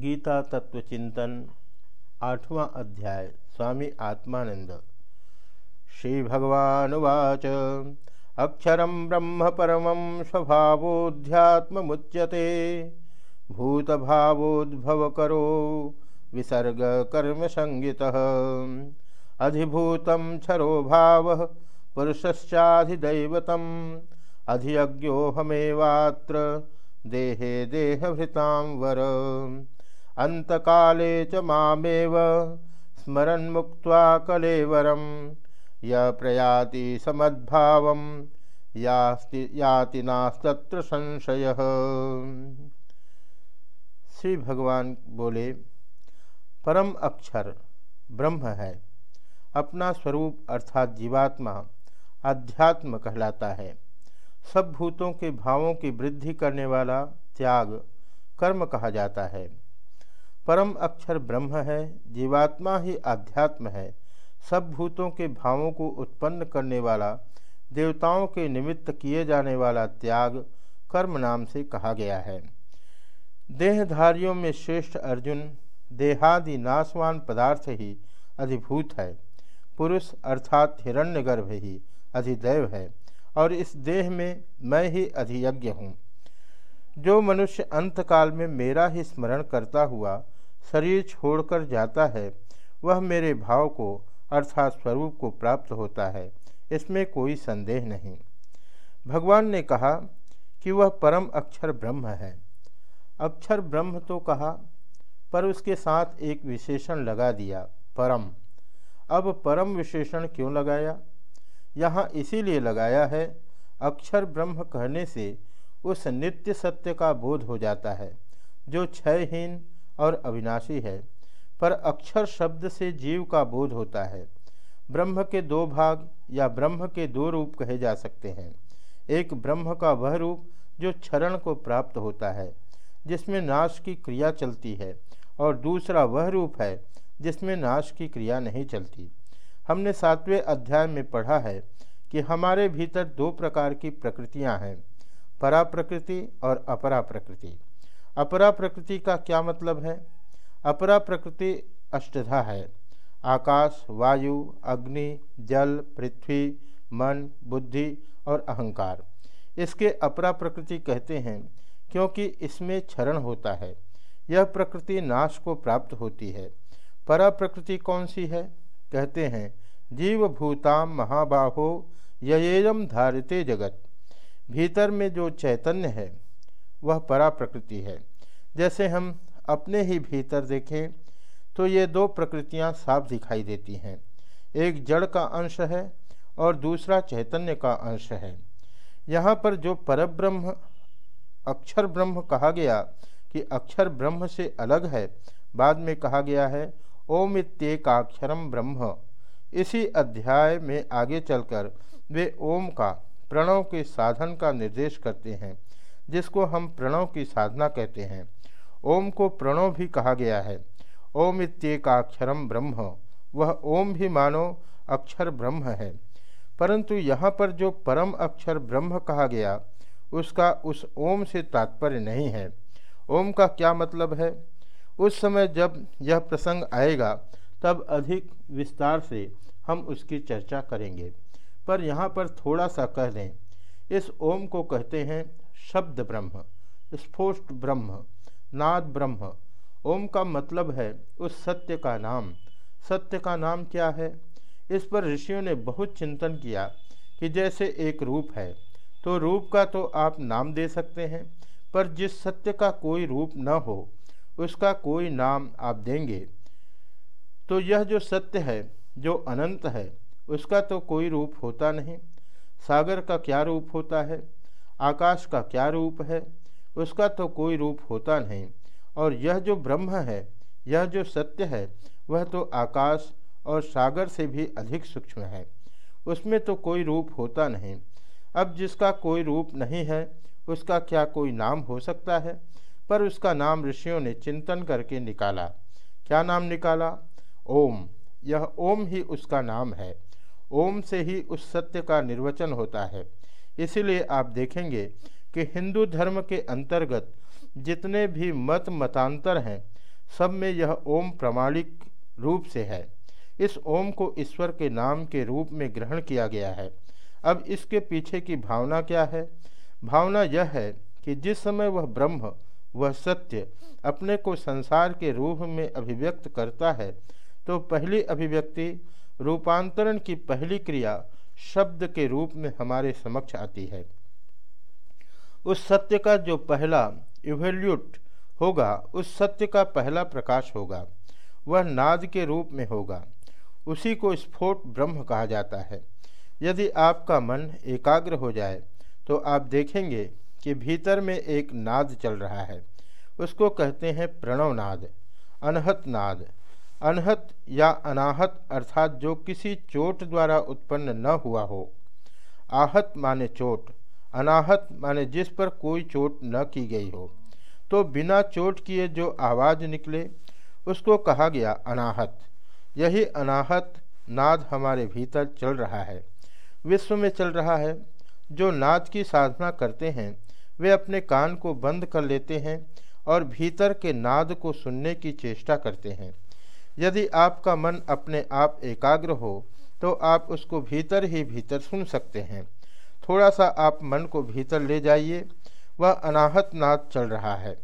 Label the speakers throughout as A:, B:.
A: गीता तत्वचिंतन, आठवां अध्याय, स्वामी आत्मानंद। श्री भगवानुवाच अक्षर ब्रह्म परम स्वभावोध्यात्मुच्यते भूतभावोद्भवकरो विसर्ग कर्म संगित अधिभूत क्षरो भाव पुरुषश्चाधिदैवतम। अधियज्ञोहमेवात्र देहे देहभृतां वर। अन्तकाले च मामेव स्मरन्मुक्त्वा कलेवरं य प्रयाति समद्भावं याति नास्तत्र संशय। श्री भगवान बोले, परम अक्षर ब्रह्म है, अपना स्वरूप अर्थात जीवात्मा अध्यात्म कहलाता है। सब भूतों के भावों की वृद्धि करने वाला त्याग कर्म कहा जाता है। परम अक्षर ब्रह्म है, जीवात्मा ही आध्यात्म है। सब भूतों के भावों को उत्पन्न करने वाला, देवताओं के निमित्त किए जाने वाला त्याग कर्म नाम से कहा गया है। देहधारियों में श्रेष्ठ अर्जुन, देहादि नाशवान पदार्थ ही अधिभूत है। पुरुष अर्थात हिरण्यगर्भ ही अधिदैव है, और इस देह में मैं ही अधियज्ञ हूँ। जो मनुष्य अंतकाल में मेरा ही स्मरण करता हुआ शरीर छोड़कर जाता है, वह मेरे भाव को अर्थात स्वरूप को प्राप्त होता है, इसमें कोई संदेह नहीं। भगवान ने कहा कि वह परम अक्षर ब्रह्म है। अक्षर ब्रह्म तो कहा, पर उसके साथ एक विशेषण लगा दिया, परम। अब परम विशेषण क्यों लगाया? यहाँ इसीलिए लगाया है, अक्षर ब्रह्म कहने से उस नित्य सत्य का बोध हो जाता है, जो क्षयहीन और अविनाशी है, पर अक्षर शब्द से जीव का बोध होता है। ब्रह्म के दो भाग या ब्रह्म के दो रूप कहे जा सकते हैं। एक ब्रह्म का वह रूप जो क्षरण को प्राप्त होता है, जिसमें नाश की क्रिया चलती है, और दूसरा वह रूप है, जिसमें नाश की क्रिया नहीं चलती। हमने सातवें अध्याय में पढ़ा है कि हमारे भीतर दो प्रकार की प्रकृतियाँ हैं परा प्रकृति और अपरा प्रकृति अपरा प्रकृति का क्या मतलब है? अपरा प्रकृति अष्टधा है। आकाश, वायु, अग्नि, जल, पृथ्वी, मन, बुद्धि और अहंकार। इसके अपरा प्रकृति कहते हैं क्योंकि इसमें क्षरण होता है। यह प्रकृति नाश को प्राप्त होती है। परा प्रकृति कौन सी है? कहते हैं जीव भूताम महाबाहो यम धारिते जगत। भीतर में जो चैतन्य है वह परा प्रकृति है। जैसे हम अपने ही भीतर देखें तो ये दो प्रकृतियाँ साफ़ दिखाई देती हैं। एक जड़ का अंश है और दूसरा चैतन्य का अंश है। यहाँ पर जो परब्रह्म, अक्षर ब्रह्म कहा गया कि अक्षर ब्रह्म से अलग है, बाद में कहा गया है, ओम इत्येकाक्षरम ब्रह्म। इसी अध्याय में आगे चलकर वे ओम का, प्रणव के साधन का निर्देश करते हैं। जिसको हम प्रणव की साधना कहते हैं। ओम को प्रणव भी कहा गया है। ओम इत्येकाक्षरम ब्रह्म। वह ओम भी मानो अक्षर ब्रह्म है। परंतु यहाँ पर जो परम अक्षर ब्रह्म कहा गया, उसका उस ओम से तात्पर्य नहीं है। ओम का क्या मतलब है? उस समय जब यह प्रसंग आएगा, तब अधिक विस्तार से हम उसकी चर्चा करेंगे। पर यहाँ पर थोड़ा सा कह दें। इस ओम को कहते हैं शब्द ब्रह्म, स्फोष्ट ब्रह्म, नाद ब्रह्म। ओम का मतलब है उस सत्य का नाम। सत्य का नाम क्या है? इस पर ऋषियों ने बहुत चिंतन किया कि जैसे एक रूप है तो रूप का तो आप नाम दे सकते हैं, पर जिस सत्य का कोई रूप न हो, उसका कोई नाम आप देंगे। तो यह जो सत्य है, जो अनंत है, उसका तो कोई रूप होता नहीं। सागर का क्या रूप होता है? आकाश का क्या रूप है? उसका तो कोई रूप होता नहीं। और यह जो ब्रह्म है, यह जो सत्य है, वह तो आकाश और सागर से भी अधिक सूक्ष्म है। उसमें तो कोई रूप होता नहीं। अब जिसका कोई रूप नहीं है, उसका क्या कोई नाम हो सकता है? पर उसका नाम ऋषियों ने चिंतन करके निकाला। क्या नाम निकाला? ओम। यह ओम ही उसका नाम है। ओम से ही उस सत्य का निर्वचन होता है। इसीलिए आप देखेंगे कि हिंदू धर्म के अंतर्गत जितने भी मत मतांतर हैं, सब में यह ओम प्रमाणिक रूप से है। इस ओम को ईश्वर के नाम के रूप में ग्रहण किया गया है। अब इसके पीछे की भावना क्या है? भावना यह है कि जिस समय वह ब्रह्म, वह सत्य अपने को संसार के रूप में अभिव्यक्त करता है तो पहली अभिव्यक्ति रूपांतरण की पहली क्रिया शब्द के रूप में हमारे समक्ष आती है। उस सत्य का जो पहला इवेल्यूट होगा, उस सत्य का पहला प्रकाश होगा, वह नाद के रूप में होगा। उसी को स्फोट ब्रह्म कहा जाता है। यदि आपका मन एकाग्र हो जाए तो आप देखेंगे कि भीतर में एक नाद चल रहा है। उसको कहते हैं प्रणव नाद अनहत नाद। अनहत या अनाहत अर्थात जो किसी चोट द्वारा उत्पन्न न हुआ हो। आहत माने चोट, अनाहत माने जिस पर कोई चोट न की गई हो। तो बिना चोट किए जो आवाज़ निकले, उसको कहा गया अनाहत। यही अनाहत नाद हमारे भीतर चल रहा है। विश्व में चल रहा है। जो नाद की साधना करते हैं, वे अपने कान को बंद कर लेते हैं और भीतर के नाद को सुनने की चेष्टा करते हैं। यदि आपका मन अपने आप एकाग्र हो तो आप उसको भीतर ही भीतर सुन सकते हैं। थोड़ा सा आप मन को भीतर ले जाइए, वह अनाहत नाद चल रहा है।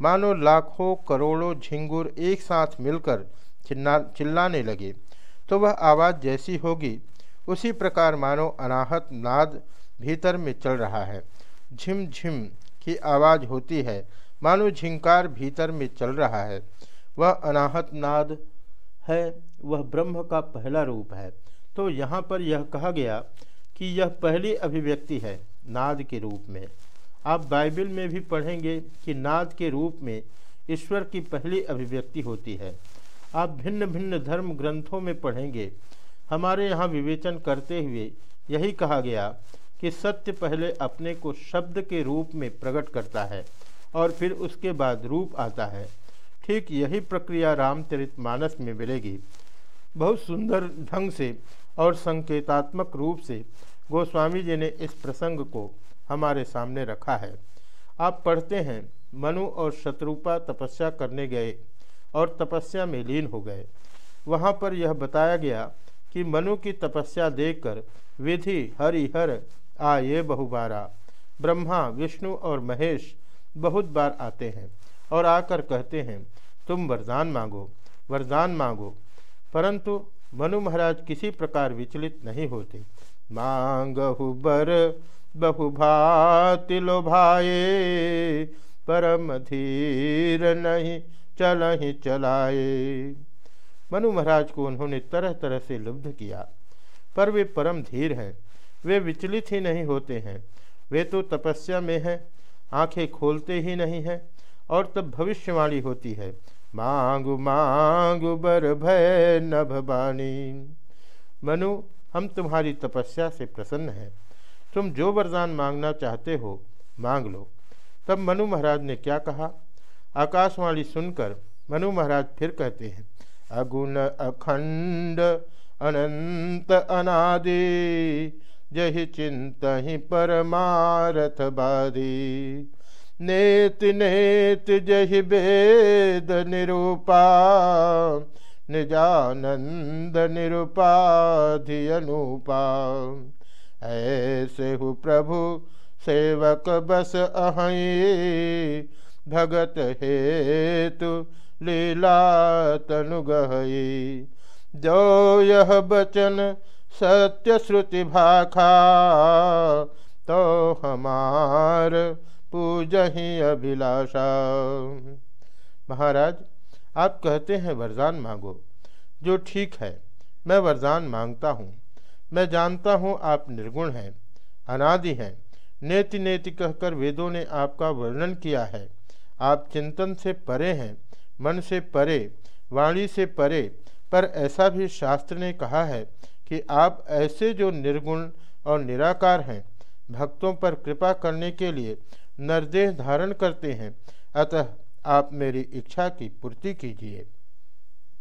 A: मानो लाखों, करोड़ों झिंगुर एक साथ मिलकर चिल्ला चिल्लाने लगे तो वह आवाज़ जैसी होगी, उसी प्रकार मानो अनाहत नाद भीतर में चल रहा है। झिम झिम की आवाज़ होती है, मानो झिंकार भीतर में चल रहा है। वह अनाहत नाद है, वह ब्रह्म का पहला रूप है। तो यहाँ पर यह कहा गया कि यह पहली अभिव्यक्ति है नाद के रूप में। आप बाइबल में भी पढ़ेंगे कि नाद के रूप में ईश्वर की पहली अभिव्यक्ति होती है। आप भिन्न भिन्न धर्म ग्रंथों में पढ़ेंगे। हमारे यहाँ विवेचन करते हुए यही कहा गया कि सत्य पहले अपने को शब्द के रूप में प्रकट करता है और फिर उसके बाद रूप आता है। ठीक यही प्रक्रिया रामचरित मानस में मिलेगी। बहुत सुंदर ढंग से और संकेतात्मक रूप से गोस्वामी जी ने इस प्रसंग को हमारे सामने रखा है। आप पढ़ते हैं, मनु और शत्रुपा तपस्या करने गए और तपस्या में लीन हो गए। वहाँ पर यह बताया गया कि मनु की तपस्या देखकर विधि हरिहर आ ये बहुबारा। ब्रह्मा, विष्णु और महेश बहुत बार आते हैं और आकर कहते हैं तुम वरदान मांगो वरदान मांगो। परंतु मनु महाराज किसी प्रकार विचलित नहीं होते। मांगहु बर बहुभाति भाए परम धीर नहीं चल ही चलाए मनु महाराज को उन्होंने तरह तरह से लुब्ध किया। पर वे परम धीर हैं, वे विचलित ही नहीं होते हैं। वे तो तपस्या में हैं, आँखें खोलते ही नहीं हैं और तब भविष्यवाणी होती है। मांगु मांगु, बर भय नभवानी मनु, हम तुम्हारी तपस्या से प्रसन्न हैं। तुम जो वरदान मांगना चाहते हो, मांग लो। तब मनु महाराज ने क्या कहा? आकाशवाणी सुनकर मनु महाराज फिर कहते हैं, अगुण अखंड, अनंत अनादि, जहि चिंत ही परमारथ बादी। नेत नेत जहि वेद निरूपा, निजानंद निरुपाधि अनुपा। ऐसे हु प्रभु सेवक बस अहई, भगत हेतु लीला तनु गई जो यह बचन सत्य श्रुति भाखा तो हमार पूज ही अभिलाषा। महाराज, आप कहते हैं वरदान मांगो। जो ठीक है, मैं वरदान माँगता हूँ। मैं जानता हूँ आप निर्गुण हैं, अनादि हैं। नेति नेति कहकर वेदों ने आपका वर्णन किया है। आप चिंतन से परे हैं, मन से परे, वाणी से परे, पर ऐसा भी शास्त्र ने कहा है कि आप ऐसे जो निर्गुण और निराकार हैं, भक्तों पर कृपा करने के लिए नरदेह धारण करते हैं। अतः आप मेरी इच्छा की पूर्ति कीजिए।